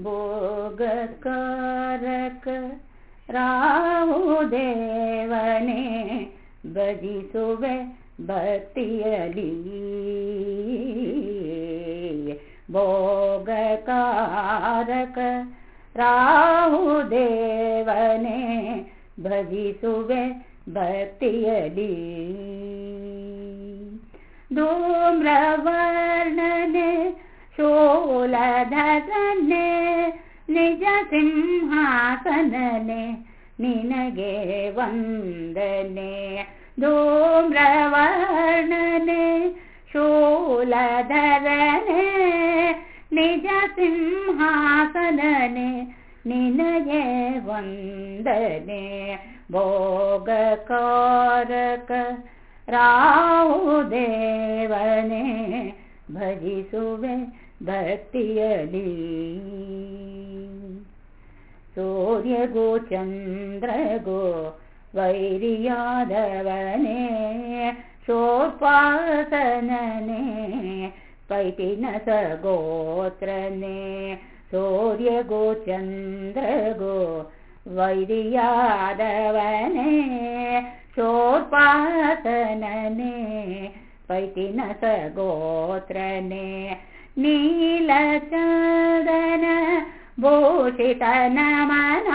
भोगकारक राहु राुदेवने बजिसुव बलि भोगकारक राहु रादेवने बजिसुबे बतलि धूम्रवर्णने ಶೋಲಧರನೆ ನಿಜ ಸಿಂಹಾಸನನೆ ನಿನಗೆ ವಂದನೆ ಧೂಮ್ರವರ್ಣನೆ ಶೂಲಧರನೆ ನಿಜ ಸಿಂಹಾಸನನೆ ನಿನಗೆ ವಂದನೆ ಭೋಗಕಾರಕ ರಾಹುದೇವನೇ ಭಜಿಸುವೆ ಭಕ್ತಿಯಲಿ ಸೂರ್ಯಗೋ ಚಂದ್ರಗೋ ವೈರಿಯಾದವನೇ ಶೋಪಾಸನನೇ ಪೈಪಿನ ಸಗೋತ್ರನೇ ಸೂರ್ಯಗೋ ಚಂದ್ರಗೋ ವೈರಿಯಾದವನೇ ಶೋಪಾಸನನೇ ಪೈತಿನ ಸಗೋತ್ರನೇ ನೀಲಚಂದನ ಭೂಷಿತ ನಮನ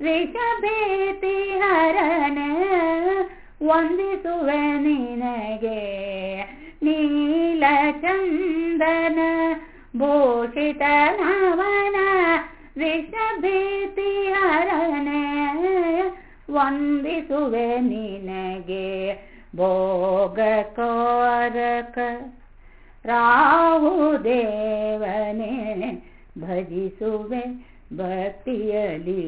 ವಿಷಭೀತಿ ಹರಣ ವಂದಿಸುವೆ ನಿನಗೆ. ನೀಲಚಂದನ ಭೂಷಿತ ನಮನ ವಿಷಭೀತಿ ಹರಣ ವಂದಿಸುವೆ ನಿನಗೆ. ಭೋಗಕಾರಕ ರಾಹುದೇವನೇ ಭಜಿಸುವೆ ಭಕ್ತಿಯಲಿ.